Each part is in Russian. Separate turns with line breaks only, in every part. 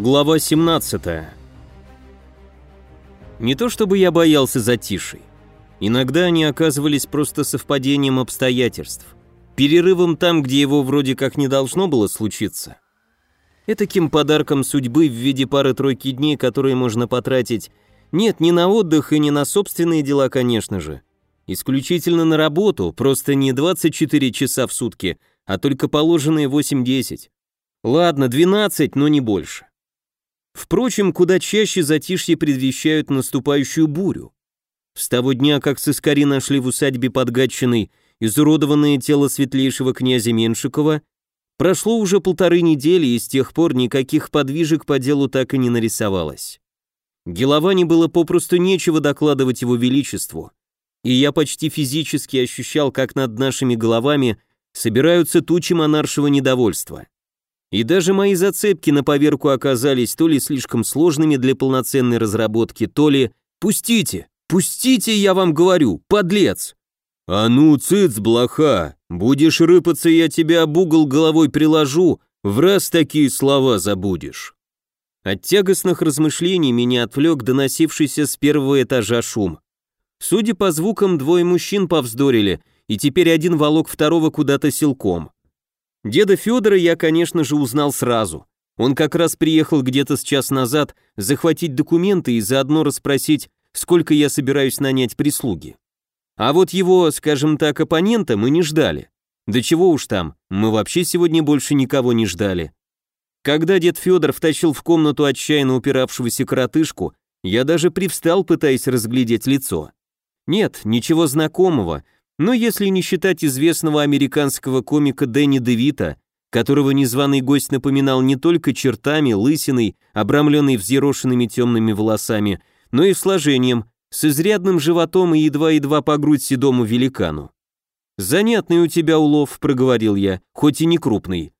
Глава 17. Не то чтобы я боялся затишей. Иногда они оказывались просто совпадением обстоятельств, перерывом там, где его вроде как не должно было случиться. Этаким подарком судьбы в виде пары-тройки дней, которые можно потратить нет, не на отдых и не на собственные дела, конечно же. Исключительно на работу, просто не 24 часа в сутки, а только положенные 8-10. Ладно, 12, но не больше. Впрочем, куда чаще затишье предвещают наступающую бурю. С того дня, как сыскари нашли в усадьбе под Гатчиной изуродованное тело светлейшего князя Меншикова, прошло уже полторы недели, и с тех пор никаких подвижек по делу так и не нарисовалось. Геловане было попросту нечего докладывать его величеству, и я почти физически ощущал, как над нашими головами собираются тучи монаршего недовольства. И даже мои зацепки на поверку оказались то ли слишком сложными для полноценной разработки, то ли «Пустите! Пустите, я вам говорю, подлец!» «А ну, цыц, блоха! Будешь рыпаться, я тебя об угол головой приложу, в раз такие слова забудешь!» От тягостных размышлений меня отвлек доносившийся с первого этажа шум. Судя по звукам, двое мужчин повздорили, и теперь один волок второго куда-то силком. Деда Федора я, конечно же, узнал сразу. Он как раз приехал где-то с час назад захватить документы и заодно расспросить, сколько я собираюсь нанять прислуги. А вот его, скажем так, оппонента мы не ждали. Да чего уж там, мы вообще сегодня больше никого не ждали. Когда дед Федор втащил в комнату отчаянно упиравшегося коротышку, я даже привстал, пытаясь разглядеть лицо. Нет, ничего знакомого, но если не считать известного американского комика Дэнни Девита, которого незваный гость напоминал не только чертами, лысиной, обрамленной взъерошенными темными волосами, но и сложением, с изрядным животом и едва-едва по грудь седому великану. «Занятный у тебя улов», — проговорил я, хоть и не крупный.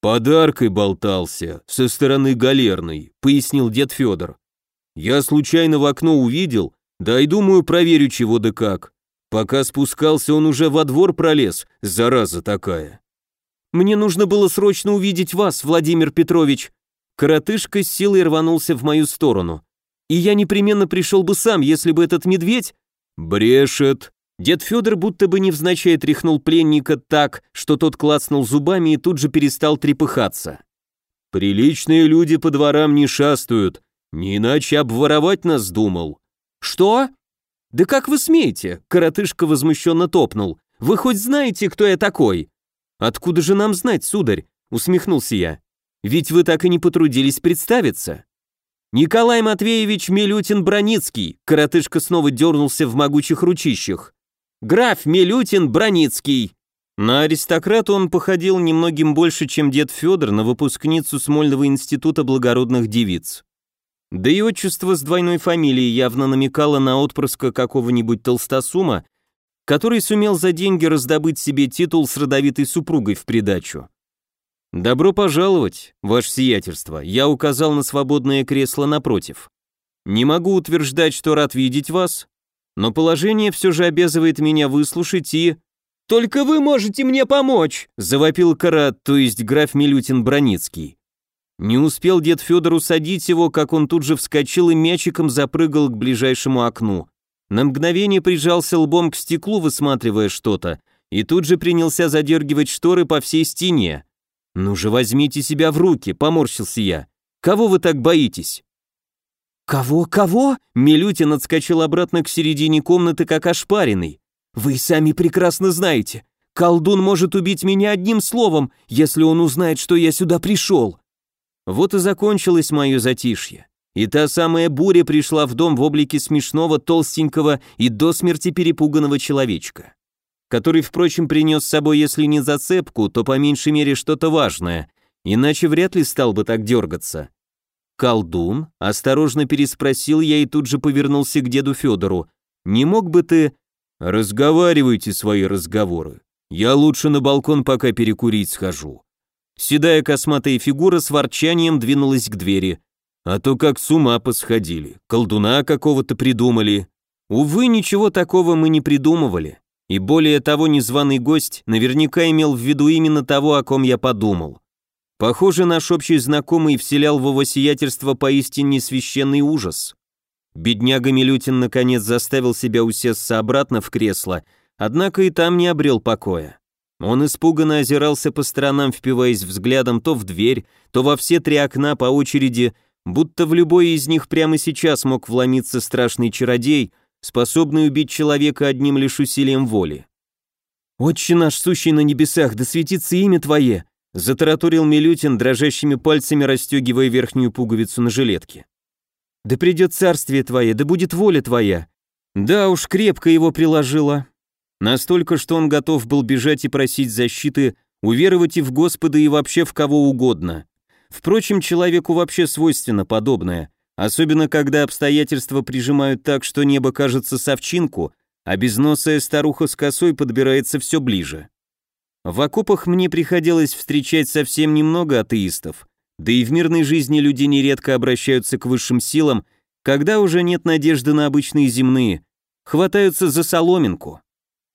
«Подаркой болтался, со стороны галерной», — пояснил дед Федор. «Я случайно в окно увидел, да и думаю, проверю чего да как. Пока спускался, он уже во двор пролез, зараза такая. Мне нужно было срочно увидеть вас, Владимир Петрович. Коротышка с силой рванулся в мою сторону. И я непременно пришел бы сам, если бы этот медведь... Брешет. Дед Федор будто бы невзначай тряхнул пленника так, что тот клацнул зубами и тут же перестал трепыхаться. Приличные люди по дворам не шастают, не иначе обворовать нас думал. Что? «Да как вы смеете?» — коротышка возмущенно топнул. «Вы хоть знаете, кто я такой?» «Откуда же нам знать, сударь?» — усмехнулся я. «Ведь вы так и не потрудились представиться». «Николай Матвеевич Милютин-Броницкий», — коротышка снова дернулся в могучих ручищах. «Граф Милютин-Броницкий». На аристократа он походил немногим больше, чем дед Федор на выпускницу Смольного института благородных девиц. Да и отчество с двойной фамилией явно намекало на отпрыска какого-нибудь толстосума, который сумел за деньги раздобыть себе титул с родовитой супругой в придачу. «Добро пожаловать, ваше сиятельство», я указал на свободное кресло напротив. «Не могу утверждать, что рад видеть вас, но положение все же обязывает меня выслушать и...» «Только вы можете мне помочь!» — завопил Карат, то есть граф Милютин-Броницкий. Не успел дед Федор усадить его, как он тут же вскочил и мячиком запрыгал к ближайшему окну. На мгновение прижался лбом к стеклу, высматривая что-то, и тут же принялся задергивать шторы по всей стене. «Ну же, возьмите себя в руки», — поморщился я. «Кого вы так боитесь?» «Кого, кого?» Милютин отскочил обратно к середине комнаты, как ошпаренный. «Вы сами прекрасно знаете. Колдун может убить меня одним словом, если он узнает, что я сюда пришел. Вот и закончилось мое затишье. И та самая буря пришла в дом в облике смешного, толстенького и до смерти перепуганного человечка, который, впрочем, принес с собой, если не зацепку, то по меньшей мере что-то важное, иначе вряд ли стал бы так дергаться. «Колдун?» — осторожно переспросил я и тут же повернулся к деду Федору. «Не мог бы ты...» «Разговаривайте свои разговоры. Я лучше на балкон пока перекурить схожу. Седая косматая фигура с ворчанием двинулась к двери. А то как с ума посходили, колдуна какого-то придумали. Увы, ничего такого мы не придумывали. И более того, незваный гость наверняка имел в виду именно того, о ком я подумал. Похоже, наш общий знакомый вселял в его сиятельство поистине священный ужас. Бедняга Милютин наконец заставил себя усесться обратно в кресло, однако и там не обрел покоя. Он испуганно озирался по сторонам, впиваясь взглядом то в дверь, то во все три окна по очереди, будто в любой из них прямо сейчас мог вломиться страшный чародей, способный убить человека одним лишь усилием воли. «Отче наш, сущий на небесах, да светится имя Твое!» затараторил Милютин, дрожащими пальцами расстегивая верхнюю пуговицу на жилетке. «Да придет царствие Твое, да будет воля Твоя!» Да уж, крепко его приложила. Настолько, что он готов был бежать и просить защиты, уверовать и в Господа, и вообще в кого угодно. Впрочем, человеку вообще свойственно подобное, особенно когда обстоятельства прижимают так, что небо кажется совчинку, а безносая старуха с косой подбирается все ближе. В окопах мне приходилось встречать совсем немного атеистов, да и в мирной жизни люди нередко обращаются к высшим силам, когда уже нет надежды на обычные земные, хватаются за соломинку.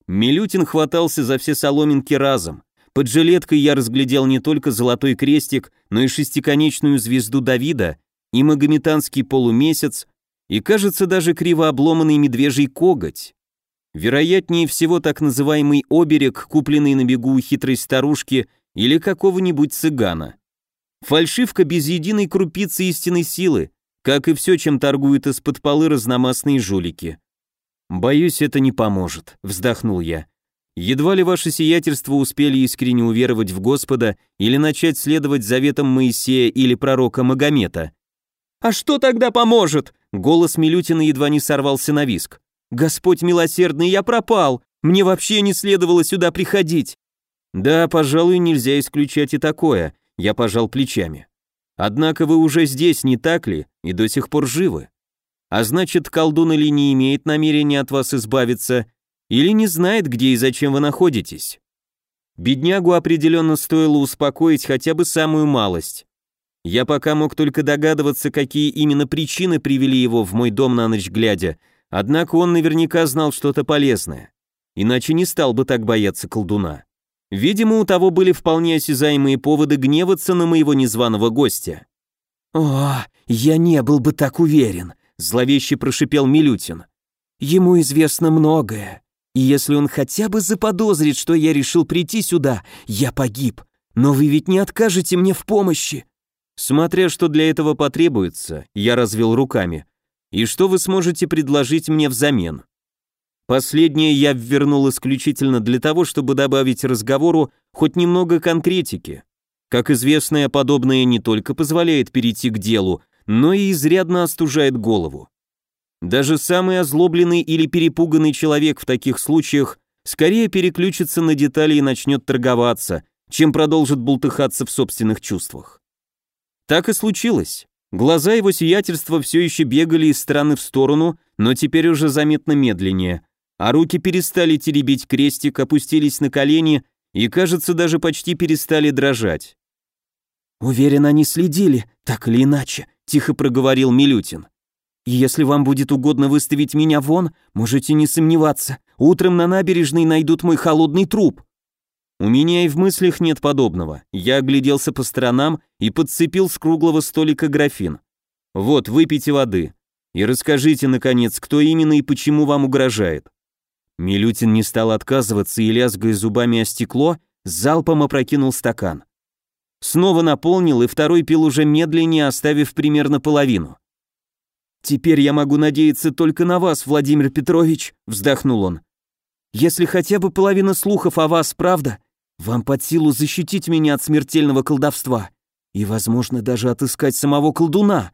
Милютин хватался за все соломинки разом. Под жилеткой я разглядел не только золотой крестик, но и шестиконечную звезду Давида, и магометанский полумесяц, и, кажется, даже криво обломанный медвежий коготь. Вероятнее всего так называемый оберег, купленный на бегу у хитрой старушки или какого-нибудь цыгана. Фальшивка без единой крупицы истинной силы, как и все, чем торгуют из-под полы разномастные жулики. «Боюсь, это не поможет», — вздохнул я. «Едва ли ваше сиятельство успели искренне уверовать в Господа или начать следовать заветам Моисея или пророка Магомета». «А что тогда поможет?» Голос Милютина едва не сорвался на виск. «Господь милосердный, я пропал! Мне вообще не следовало сюда приходить!» «Да, пожалуй, нельзя исключать и такое», — я пожал плечами. «Однако вы уже здесь, не так ли, и до сих пор живы?» А значит, колдун или не имеет намерения от вас избавиться, или не знает, где и зачем вы находитесь. Беднягу определенно стоило успокоить хотя бы самую малость. Я пока мог только догадываться, какие именно причины привели его в мой дом на ночь глядя, однако он наверняка знал что-то полезное. Иначе не стал бы так бояться колдуна. Видимо, у того были вполне осязаемые поводы гневаться на моего незваного гостя. «О, я не был бы так уверен», зловеще прошипел Милютин. Ему известно многое, и если он хотя бы заподозрит, что я решил прийти сюда, я погиб. Но вы ведь не откажете мне в помощи. Смотря что для этого потребуется, я развел руками. И что вы сможете предложить мне взамен? Последнее я ввернул исключительно для того, чтобы добавить разговору хоть немного конкретики. Как известно, подобное не только позволяет перейти к делу, но и изрядно остужает голову. Даже самый озлобленный или перепуганный человек в таких случаях скорее переключится на детали и начнет торговаться, чем продолжит бултыхаться в собственных чувствах. Так и случилось. Глаза его сиятельства все еще бегали из стороны в сторону, но теперь уже заметно медленнее, а руки перестали теребить крестик, опустились на колени и, кажется, даже почти перестали дрожать. «Уверен, они следили, так или иначе», тихо проговорил Милютин. если вам будет угодно выставить меня вон, можете не сомневаться, утром на набережной найдут мой холодный труп. У меня и в мыслях нет подобного. Я огляделся по сторонам и подцепил с круглого столика графин. Вот, выпейте воды. И расскажите, наконец, кто именно и почему вам угрожает. Милютин не стал отказываться и, лязгая зубами о стекло, залпом опрокинул стакан. Снова наполнил и второй пил уже медленнее, оставив примерно половину. «Теперь я могу надеяться только на вас, Владимир Петрович», — вздохнул он. «Если хотя бы половина слухов о вас правда, вам под силу защитить меня от смертельного колдовства и, возможно, даже отыскать самого колдуна».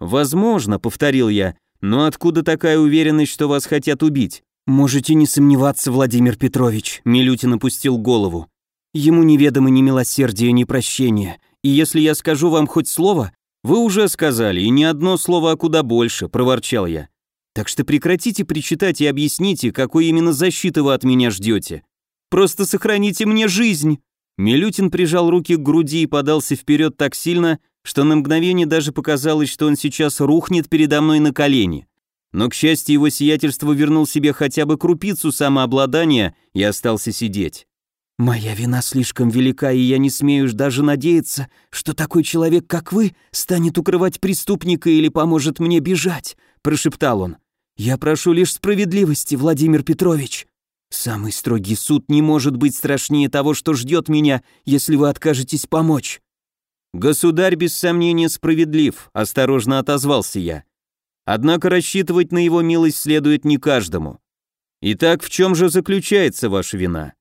«Возможно», — повторил я, — «но откуда такая уверенность, что вас хотят убить?» «Можете не сомневаться, Владимир Петрович», — Милютин опустил голову. Ему неведомо ни милосердие, ни прощение. И если я скажу вам хоть слово, вы уже сказали, и не одно слово, а куда больше, проворчал я. Так что прекратите причитать и объясните, какой именно защиты вы от меня ждете. Просто сохраните мне жизнь. Милютин прижал руки к груди и подался вперед так сильно, что на мгновение даже показалось, что он сейчас рухнет передо мной на колени. Но, к счастью, его сиятельство вернул себе хотя бы крупицу самообладания и остался сидеть.
Моя вина слишком велика, и я не смею даже надеяться, что такой человек, как вы, станет укрывать преступника или поможет мне бежать, прошептал он. Я прошу лишь справедливости, Владимир Петрович. Самый строгий суд не может быть страшнее того, что ждет меня, если вы откажетесь помочь.
Государь без сомнения справедлив, осторожно отозвался я. Однако рассчитывать на его милость следует не каждому. Итак, в чем же заключается ваша вина?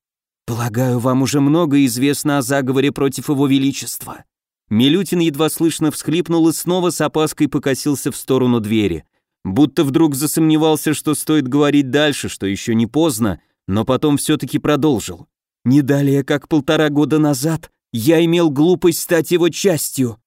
Полагаю, вам уже много известно о заговоре против его величества.
Милютин едва слышно всхлипнул и снова с опаской покосился в сторону двери, будто вдруг засомневался, что стоит говорить дальше, что еще не поздно, но потом все-таки продолжил.
Не далее, как полтора года назад, я имел глупость стать его частью.